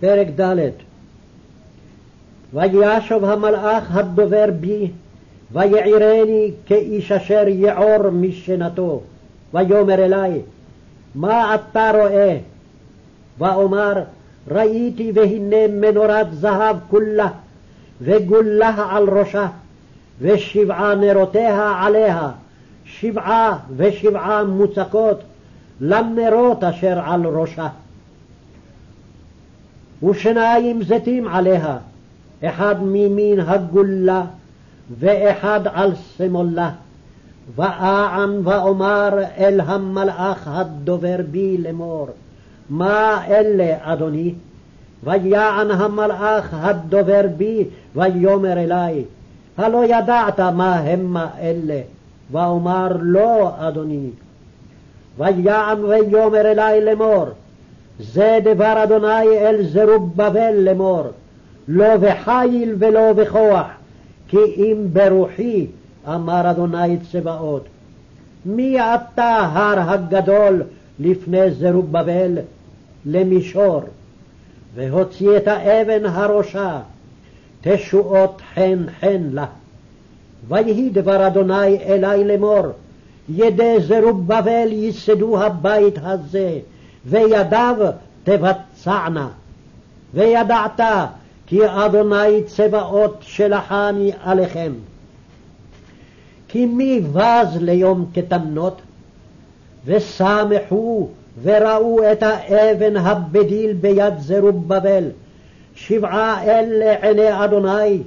פרק ד' וישוב המלאך הדובר בי, ויעירני כאיש אשר יעור משנתו, ויאמר אלי, מה אתה רואה? ואומר, ראיתי והנה מנורת זהב כולה, וגולה על ראשה, ושבעה נרותיה עליה, שבעה ושבעה מוצקות לנרות אשר על ראשה. ושניים זיתים עליה, אחד מימין הגולה, ואחד על שמאלה. ואען ואומר אל המלאך הדובר בי לאמור, מה אלה, אדוני? ויען המלאך הדובר בי, ויאמר אלי, הלא ידעת מה המה אלה? ואומר לא, אדוני. ויען ויאמר אלי לאמור, זה דבר אדוני אל זרובבל לאמור, לא בחיל ולא בכוח, כי אם ברוחי, אמר אדוני צבאות. מי אתה הר הגדול לפני זרובבל למישור, והוציא את האבן הראשה, תשועות חן חן לה. ויהי דבר אדוני אלי לאמור, ידי זרובבל ייסדו הבית הזה, וידיו תבצענה. וידעת כי אדוני צבאות שלחני עליכם. כי מי בז ליום קטנות? ושמחו וראו את האבן הבדיל ביד זרובבל, שבעה אלה עיני אדוני,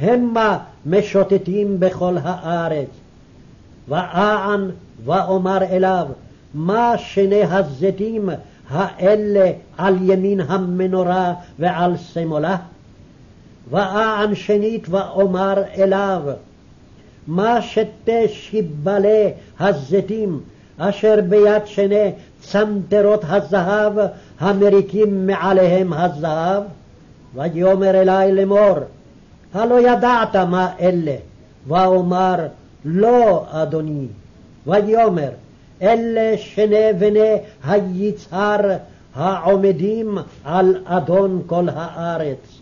המה משוטטים בכל הארץ. ואען ואומר אליו, מה שני הזיתים האלה על ימין המנורה ועל שמאלה? ואען שנית ואומר אליו, מה שתי שיבלי הזיתים אשר ביד שני צנתרות הזהב המריקים מעליהם הזהב? ויאמר אלי לאמור, הלא ידעת מה אלה? ואומר, לא, אדוני. ויאמר, אלה שני בני היצהר העומדים על אדון כל הארץ.